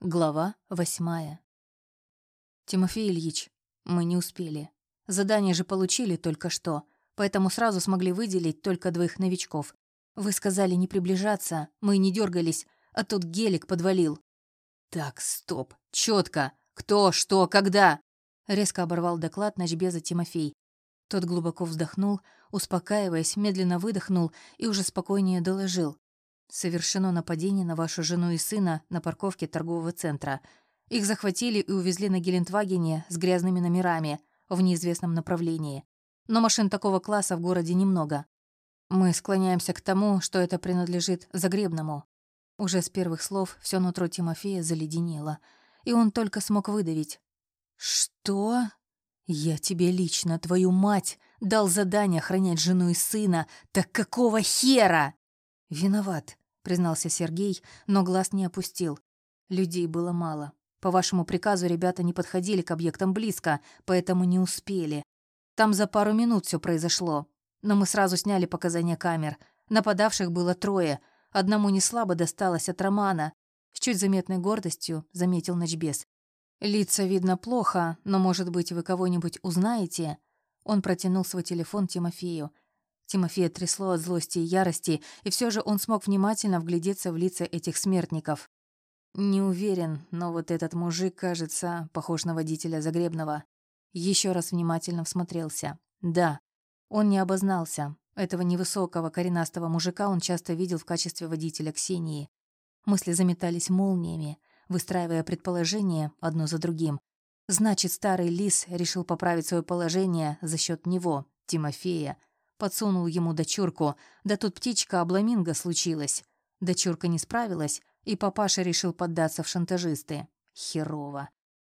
Глава восьмая. Тимофей Ильич, мы не успели. Задание же получили только что, поэтому сразу смогли выделить только двоих новичков. Вы сказали не приближаться, мы не дергались, а тут гелик подвалил. Так, стоп, четко. Кто, что, когда? Резко оборвал доклад ночбеза Тимофей. Тот глубоко вздохнул, успокаиваясь, медленно выдохнул и уже спокойнее доложил. Совершено нападение на вашу жену и сына на парковке торгового центра. Их захватили и увезли на Гелендвагене с грязными номерами в неизвестном направлении. Но машин такого класса в городе немного. Мы склоняемся к тому, что это принадлежит Загребному. Уже с первых слов все нутро Тимофея заледенело, и он только смог выдавить. «Что? Я тебе лично, твою мать, дал задание охранять жену и сына, так какого хера?» «Виноват», — признался Сергей, но глаз не опустил. Людей было мало. По вашему приказу ребята не подходили к объектам близко, поэтому не успели. Там за пару минут все произошло. Но мы сразу сняли показания камер. Нападавших было трое. Одному не слабо досталось от Романа. С чуть заметной гордостью заметил Ночбес. «Лица видно плохо, но, может быть, вы кого-нибудь узнаете?» Он протянул свой телефон Тимофею. Тимофея трясло от злости и ярости, и все же он смог внимательно вглядеться в лица этих смертников. Не уверен, но вот этот мужик, кажется, похож на водителя Загребного. Еще раз внимательно всмотрелся. Да, он не обознался. Этого невысокого коренастого мужика он часто видел в качестве водителя Ксении. Мысли заметались молниями, выстраивая предположения одно за другим. Значит, старый лис решил поправить свое положение за счет него, Тимофея, Подсунул ему дочурку, да тут птичка обламинго случилась. Дочурка не справилась, и папаша решил поддаться в шантажисты. Херово.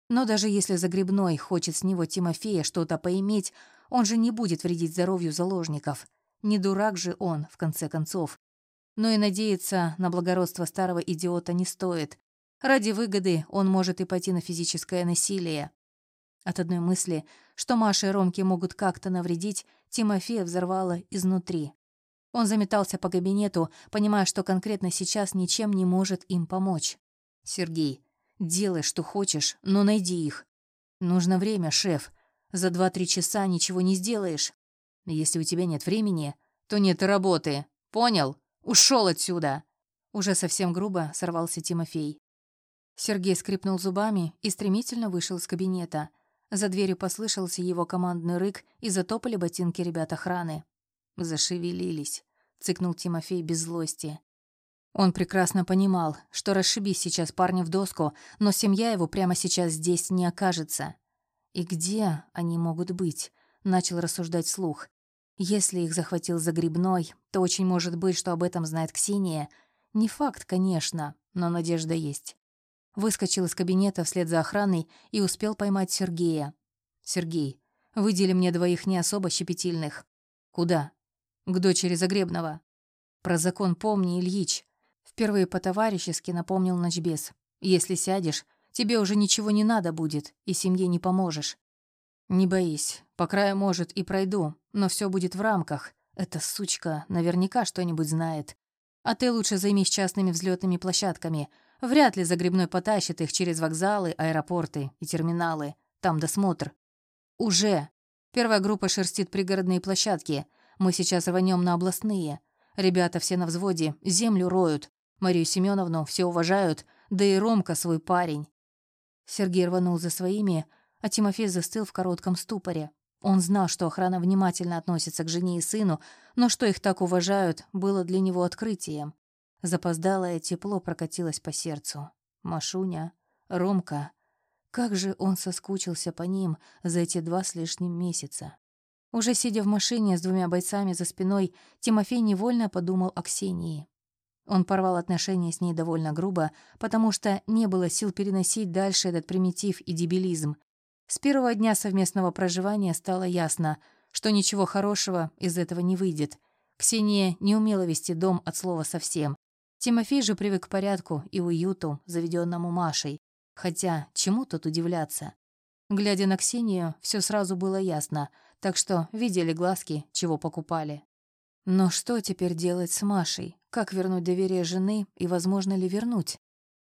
Но даже если Загребной хочет с него Тимофея что-то поиметь, он же не будет вредить здоровью заложников. Не дурак же он, в конце концов. Но и надеяться на благородство старого идиота не стоит. Ради выгоды он может и пойти на физическое насилие. От одной мысли, что Маша и Ромке могут как-то навредить, Тимофея взорвало изнутри. Он заметался по кабинету, понимая, что конкретно сейчас ничем не может им помочь. «Сергей, делай, что хочешь, но найди их. Нужно время, шеф. За два-три часа ничего не сделаешь. Если у тебя нет времени, то нет и работы. Понял? Ушел отсюда!» Уже совсем грубо сорвался Тимофей. Сергей скрипнул зубами и стремительно вышел из кабинета. За дверью послышался его командный рык, и затопали ботинки ребят охраны. «Зашевелились», — цыкнул Тимофей без злости. Он прекрасно понимал, что расшибись сейчас парни в доску, но семья его прямо сейчас здесь не окажется. «И где они могут быть?» — начал рассуждать слух. «Если их захватил Загребной, то очень может быть, что об этом знает Ксения. Не факт, конечно, но надежда есть. Выскочил из кабинета вслед за охраной и успел поймать Сергея. «Сергей, выдели мне двоих не особо щепетильных». «Куда?» «К дочери Загребного». «Про закон помни, Ильич». Впервые по-товарищески напомнил ночбес. «Если сядешь, тебе уже ничего не надо будет, и семье не поможешь». «Не боись, по краю, может, и пройду, но все будет в рамках. Эта сучка наверняка что-нибудь знает. А ты лучше займись частными взлетными площадками. Вряд ли Загребной потащит их через вокзалы, аэропорты и терминалы. Там досмотр. Уже. Первая группа шерстит пригородные площадки. Мы сейчас рванем на областные. Ребята все на взводе, землю роют. Марию Семеновну все уважают, да и Ромка свой парень. Сергей рванул за своими, а Тимофей застыл в коротком ступоре. Он знал, что охрана внимательно относится к жене и сыну, но что их так уважают, было для него открытием. Запоздалое тепло прокатилось по сердцу. Машуня, Ромка. Как же он соскучился по ним за эти два с лишним месяца. Уже сидя в машине с двумя бойцами за спиной, Тимофей невольно подумал о Ксении. Он порвал отношения с ней довольно грубо, потому что не было сил переносить дальше этот примитив и дебилизм. С первого дня совместного проживания стало ясно, что ничего хорошего из этого не выйдет. Ксения не умела вести дом от слова совсем. Тимофей же привык к порядку и уюту, заведенному Машей. Хотя, чему тут удивляться? Глядя на Ксению, все сразу было ясно, так что видели глазки, чего покупали. Но что теперь делать с Машей? Как вернуть доверие жены и возможно ли вернуть?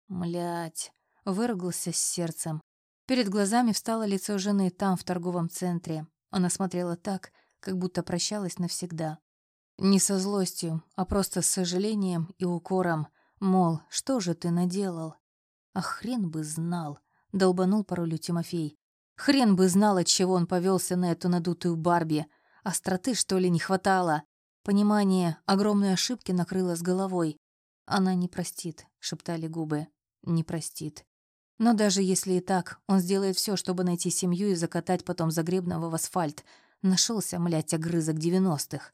Млять, выругался с сердцем. Перед глазами встало лицо жены там, в торговом центре. Она смотрела так, как будто прощалась навсегда. Не со злостью, а просто с сожалением и укором. Мол, что же ты наделал? А хрен бы знал, долбанул по Тимофей. Хрен бы знал, от чего он повелся на эту надутую Барби. Остроты, что ли, не хватало. Понимание огромной ошибки накрыло с головой. «Она не простит», — шептали губы. «Не простит». Но даже если и так, он сделает все, чтобы найти семью и закатать потом Загребного в асфальт. Нашелся, млять, огрызок девяностых.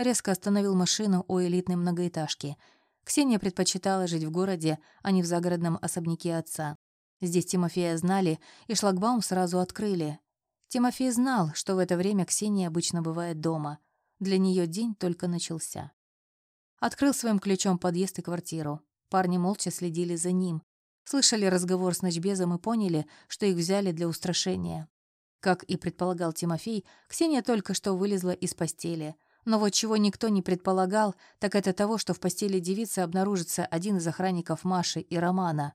Резко остановил машину у элитной многоэтажки. Ксения предпочитала жить в городе, а не в загородном особняке отца. Здесь Тимофея знали, и шлагбаум сразу открыли. Тимофей знал, что в это время Ксения обычно бывает дома. Для нее день только начался. Открыл своим ключом подъезд и квартиру. Парни молча следили за ним. Слышали разговор с ночбезом и поняли, что их взяли для устрашения. Как и предполагал Тимофей, Ксения только что вылезла из постели. Но вот чего никто не предполагал, так это того, что в постели девицы обнаружится один из охранников Маши и Романа.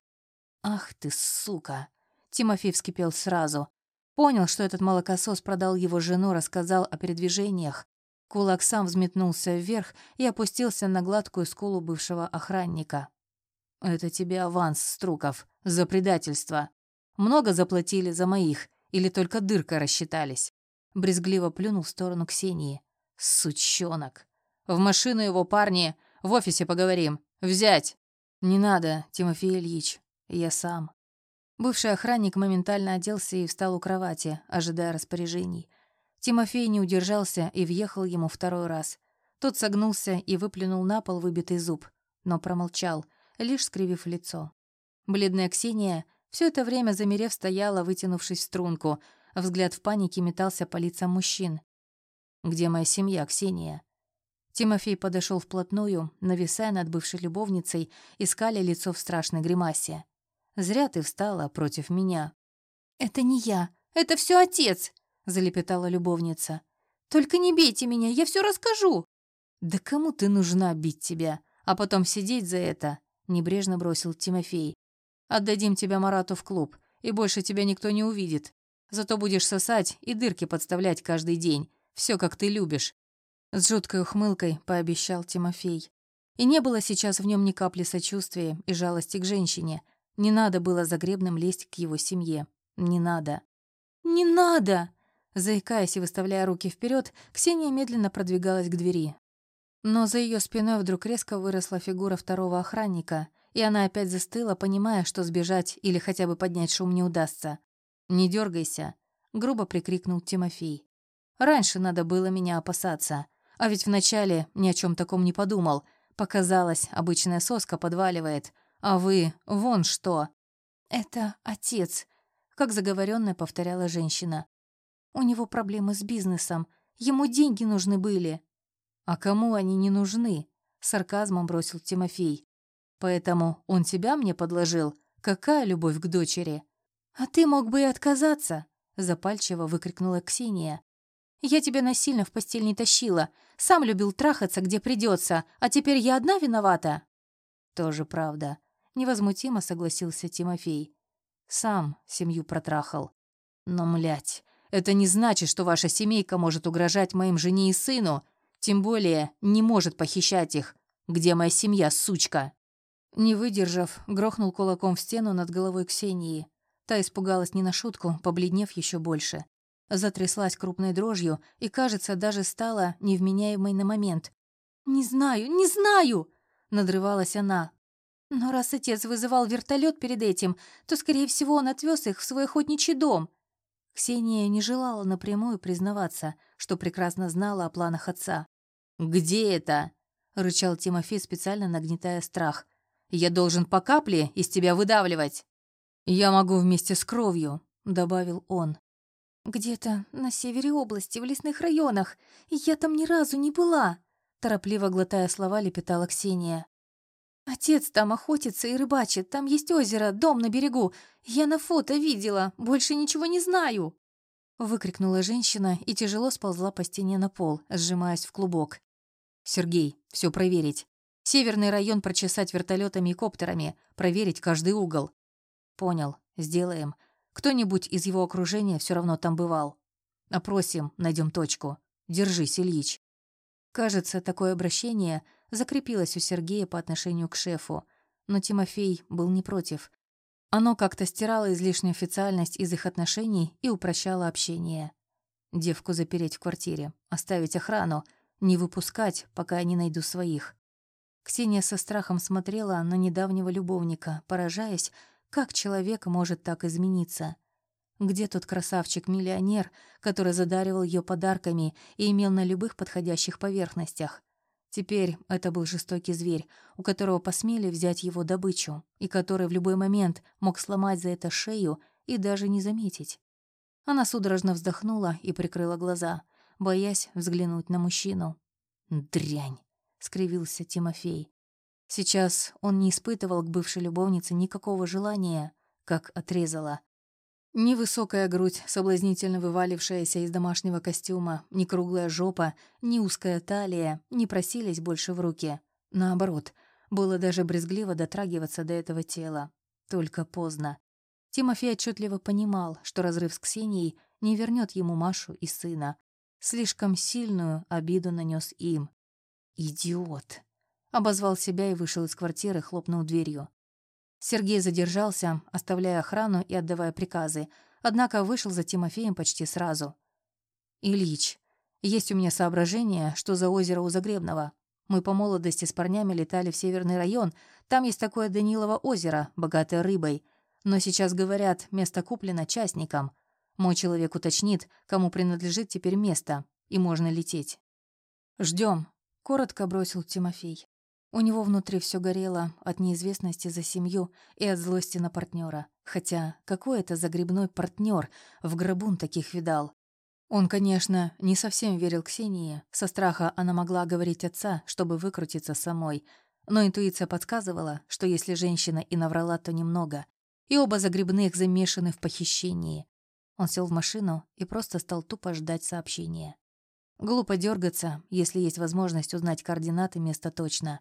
«Ах ты, сука!» Тимофей вскипел сразу. Понял, что этот молокосос продал его жену, рассказал о передвижениях. Кулак сам взметнулся вверх и опустился на гладкую скулу бывшего охранника. «Это тебе аванс, Струков, за предательство. Много заплатили за моих, или только дырка рассчитались?» Брезгливо плюнул в сторону Ксении. «Сучонок! В машину его, парни! В офисе поговорим! Взять!» «Не надо, Тимофей Ильич, я сам». Бывший охранник моментально оделся и встал у кровати, ожидая распоряжений. Тимофей не удержался и въехал ему второй раз. Тот согнулся и выплюнул на пол выбитый зуб, но промолчал — лишь скривив лицо. Бледная Ксения все это время замерев стояла, вытянувшись в струнку, взгляд в панике метался по лицам мужчин. «Где моя семья, Ксения?» Тимофей подошел вплотную, нависая над бывшей любовницей, искали лицо в страшной гримасе. «Зря ты встала против меня». «Это не я, это все отец!» — залепетала любовница. «Только не бейте меня, я все расскажу!» «Да кому ты нужна бить тебя, а потом сидеть за это?» Небрежно бросил Тимофей. «Отдадим тебя Марату в клуб, и больше тебя никто не увидит. Зато будешь сосать и дырки подставлять каждый день. Все, как ты любишь». С жуткой ухмылкой пообещал Тимофей. И не было сейчас в нем ни капли сочувствия и жалости к женщине. Не надо было за гребным лезть к его семье. Не надо. «Не надо!» Заикаясь и выставляя руки вперед, Ксения медленно продвигалась к двери. Но за ее спиной вдруг резко выросла фигура второго охранника, и она опять застыла, понимая, что сбежать или хотя бы поднять шум не удастся. «Не дергайся», — грубо прикрикнул Тимофей. «Раньше надо было меня опасаться, а ведь вначале ни о чем таком не подумал. Показалось, обычная соска подваливает, а вы вон что». «Это отец», — как заговоренная повторяла женщина. «У него проблемы с бизнесом, ему деньги нужны были». «А кому они не нужны?» — сарказмом бросил Тимофей. «Поэтому он тебя мне подложил? Какая любовь к дочери?» «А ты мог бы и отказаться!» — запальчиво выкрикнула Ксения. «Я тебя насильно в постель не тащила. Сам любил трахаться, где придется, а теперь я одна виновата?» «Тоже правда», — невозмутимо согласился Тимофей. «Сам семью протрахал. Но, млять, это не значит, что ваша семейка может угрожать моим жене и сыну. Тем более не может похищать их. Где моя семья, сучка?» Не выдержав, грохнул кулаком в стену над головой Ксении. Та испугалась не на шутку, побледнев еще больше. Затряслась крупной дрожью и, кажется, даже стала невменяемой на момент. «Не знаю, не знаю!» — надрывалась она. «Но раз отец вызывал вертолет перед этим, то, скорее всего, он отвез их в свой охотничий дом». Ксения не желала напрямую признаваться, что прекрасно знала о планах отца. «Где это?» — рычал Тимофей, специально нагнетая страх. «Я должен по капле из тебя выдавливать». «Я могу вместе с кровью», — добавил он. «Где-то на севере области, в лесных районах. Я там ни разу не была», — торопливо глотая слова, лепетала Ксения. «Отец там охотится и рыбачит, там есть озеро, дом на берегу. Я на фото видела, больше ничего не знаю». Выкрикнула женщина и тяжело сползла по стене на пол, сжимаясь в клубок. «Сергей, все проверить. Северный район прочесать вертолетами и коптерами, проверить каждый угол». Понял, сделаем. Кто-нибудь из его окружения все равно там бывал. Опросим, найдем точку. Держись, Ильич. Кажется, такое обращение закрепилось у Сергея по отношению к шефу, но Тимофей был не против. Оно как-то стирало излишнюю официальность из их отношений и упрощало общение. Девку запереть в квартире, оставить охрану, не выпускать, пока я не найду своих. Ксения со страхом смотрела на недавнего любовника, поражаясь, как человек может так измениться. Где тот красавчик-миллионер, который задаривал ее подарками и имел на любых подходящих поверхностях? Теперь это был жестокий зверь, у которого посмели взять его добычу, и который в любой момент мог сломать за это шею и даже не заметить. Она судорожно вздохнула и прикрыла глаза, боясь взглянуть на мужчину. «Дрянь!» — скривился Тимофей. Сейчас он не испытывал к бывшей любовнице никакого желания, как отрезала. Ни высокая грудь, соблазнительно вывалившаяся из домашнего костюма, ни круглая жопа, ни узкая талия не просились больше в руки. Наоборот, было даже брезгливо дотрагиваться до этого тела. Только поздно. Тимофей отчетливо понимал, что разрыв с Ксенией не вернет ему Машу и сына. Слишком сильную обиду нанес им. «Идиот!» Обозвал себя и вышел из квартиры, хлопнув дверью. Сергей задержался, оставляя охрану и отдавая приказы, однако вышел за Тимофеем почти сразу. «Ильич, есть у меня соображение, что за озеро у Загребного. Мы по молодости с парнями летали в северный район, там есть такое Данилово озеро, богатое рыбой. Но сейчас, говорят, место куплено частникам. Мой человек уточнит, кому принадлежит теперь место, и можно лететь». «Ждем», — коротко бросил Тимофей. У него внутри все горело от неизвестности за семью и от злости на партнера. Хотя какой это загребной партнер в гробун таких видал? Он, конечно, не совсем верил Ксении. Со страха она могла говорить отца, чтобы выкрутиться самой. Но интуиция подсказывала, что если женщина и наврала, то немного. И оба загребных замешаны в похищении. Он сел в машину и просто стал тупо ждать сообщения. Глупо дергаться, если есть возможность узнать координаты места точно.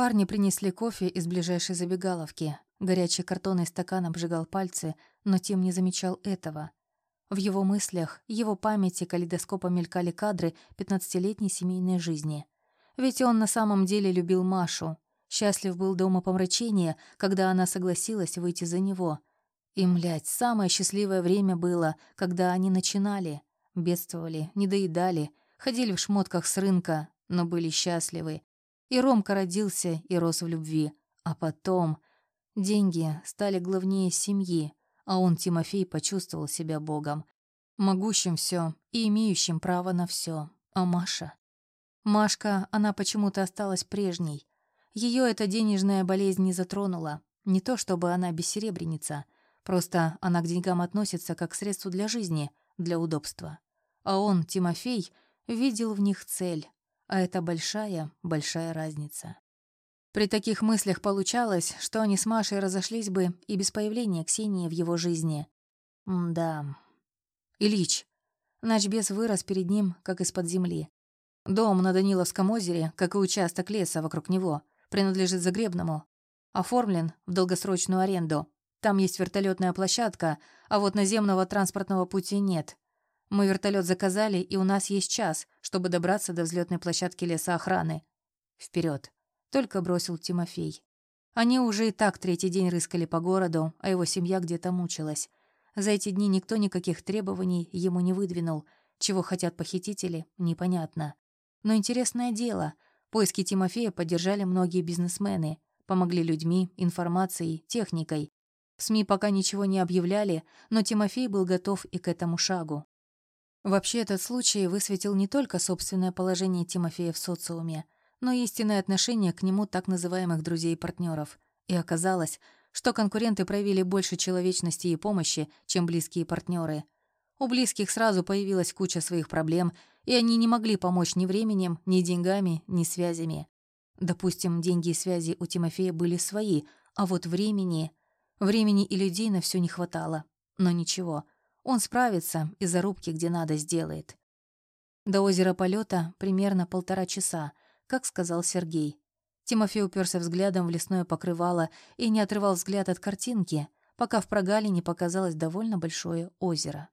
Парни принесли кофе из ближайшей забегаловки. Горячий картонный стакан обжигал пальцы, но Тим не замечал этого. В его мыслях, его памяти калейдоскопом мелькали кадры пятнадцатилетней семейной жизни. Ведь он на самом деле любил Машу. Счастлив был до умопомрачения, когда она согласилась выйти за него. И, млядь, самое счастливое время было, когда они начинали. Бедствовали, недоедали, ходили в шмотках с рынка, но были счастливы. И Ромка родился и рос в любви. А потом... Деньги стали главнее семьи, а он, Тимофей, почувствовал себя богом. Могущим все и имеющим право на все. А Маша? Машка, она почему-то осталась прежней. Ее эта денежная болезнь не затронула. Не то чтобы она бессеребреница, просто она к деньгам относится как к средству для жизни, для удобства. А он, Тимофей, видел в них цель, а это большая, большая разница. При таких мыслях получалось, что они с Машей разошлись бы и без появления Ксении в его жизни. М да. Ильич. Начбес вырос перед ним, как из-под земли. Дом на Даниловском озере, как и участок леса вокруг него, принадлежит Загребному. Оформлен в долгосрочную аренду. Там есть вертолетная площадка, а вот наземного транспортного пути нет. Мы вертолет заказали, и у нас есть час, чтобы добраться до взлетной площадки лесоохраны. Вперед! Только бросил Тимофей. Они уже и так третий день рыскали по городу, а его семья где-то мучилась. За эти дни никто никаких требований ему не выдвинул. Чего хотят похитители, непонятно. Но интересное дело, поиски Тимофея поддержали многие бизнесмены, помогли людьми, информацией, техникой. В СМИ пока ничего не объявляли, но Тимофей был готов и к этому шагу. Вообще этот случай высветил не только собственное положение Тимофея в социуме, но и истинное отношение к нему так называемых друзей и партнеров. И оказалось, что конкуренты проявили больше человечности и помощи, чем близкие партнеры. У близких сразу появилась куча своих проблем, и они не могли помочь ни временем, ни деньгами, ни связями. Допустим, деньги и связи у Тимофея были свои, а вот времени... Времени и людей на все не хватало. Но ничего — он справится и зарубки где надо сделает. До озера полета примерно полтора часа, как сказал Сергей. Тимофей уперся взглядом в лесное покрывало и не отрывал взгляд от картинки, пока в прогалине показалось довольно большое озеро.